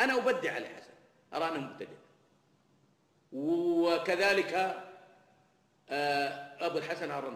أنا أبدع علي حسن أرى أنه مبتدع وكذلك آه، أبو الحسن الرناوي